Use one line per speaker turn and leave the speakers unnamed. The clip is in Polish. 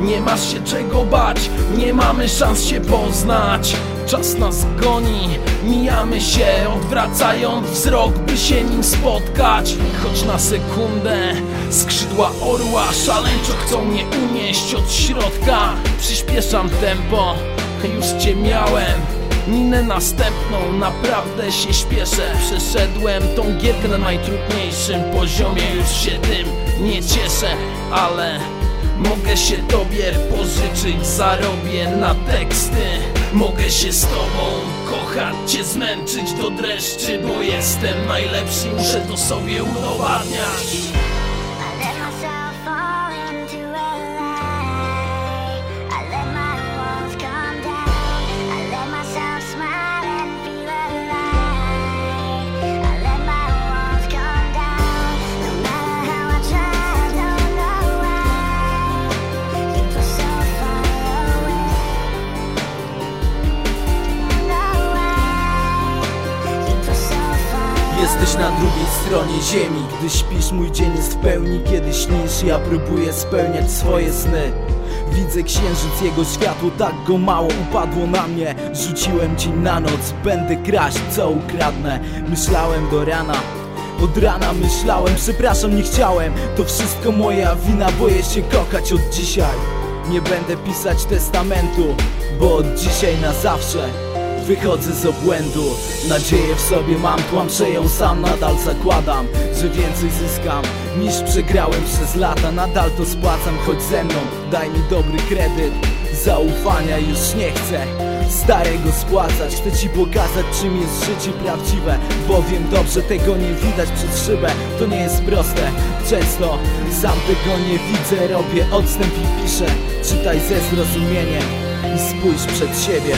nie masz się czego bać Nie mamy szans się poznać. Czas nas goni, mijamy się Odwracając wzrok, by się nim spotkać. Choć na sekundę skrzydła orła Szaleńczo chcą mnie unieść od środka. Przyspieszam tempo, już cię miałem. Minę następną, naprawdę się śpieszę. Przeszedłem tą gierkę na najtrudniejszym poziomie Już się tym nie cieszę, ale Mogę się tobie pożyczyć, zarobię na teksty. Mogę się z tobą kochać, cię zmęczyć do dreszczy Bo jestem najlepszy, muszę to sobie udowadniać
Jesteś na drugiej stronie ziemi. Gdy śpisz mój dzień jest w pełni. Kiedy śnisz ja próbuję spełniać swoje sny. Widzę księżyc, jego światło tak go mało upadło na mnie. Rzuciłem dzień na noc, będę kraść co ukradnę. Myślałem do rana od rana myślałem, przepraszam, nie chciałem. To wszystko moja wina, boję się kochać od dzisiaj. Nie będę pisać testamentu, bo od dzisiaj na zawsze Wychodzę z obłędu, nadzieję w sobie mam Tłamszę ją sam, nadal zakładam Że więcej zyskam niż przegrałem przez lata. Nadal to spłacam, choć ze mną Daj mi dobry kredyt. Zaufania już nie chcę Starego spłacać, chcę ci pokazać czym jest życie prawdziwe Bowiem dobrze tego nie widać przez szybę. To nie jest proste, często sam tego nie widzę. Robię odstęp i piszę Czytaj ze zrozumieniem i spójrz przed siebie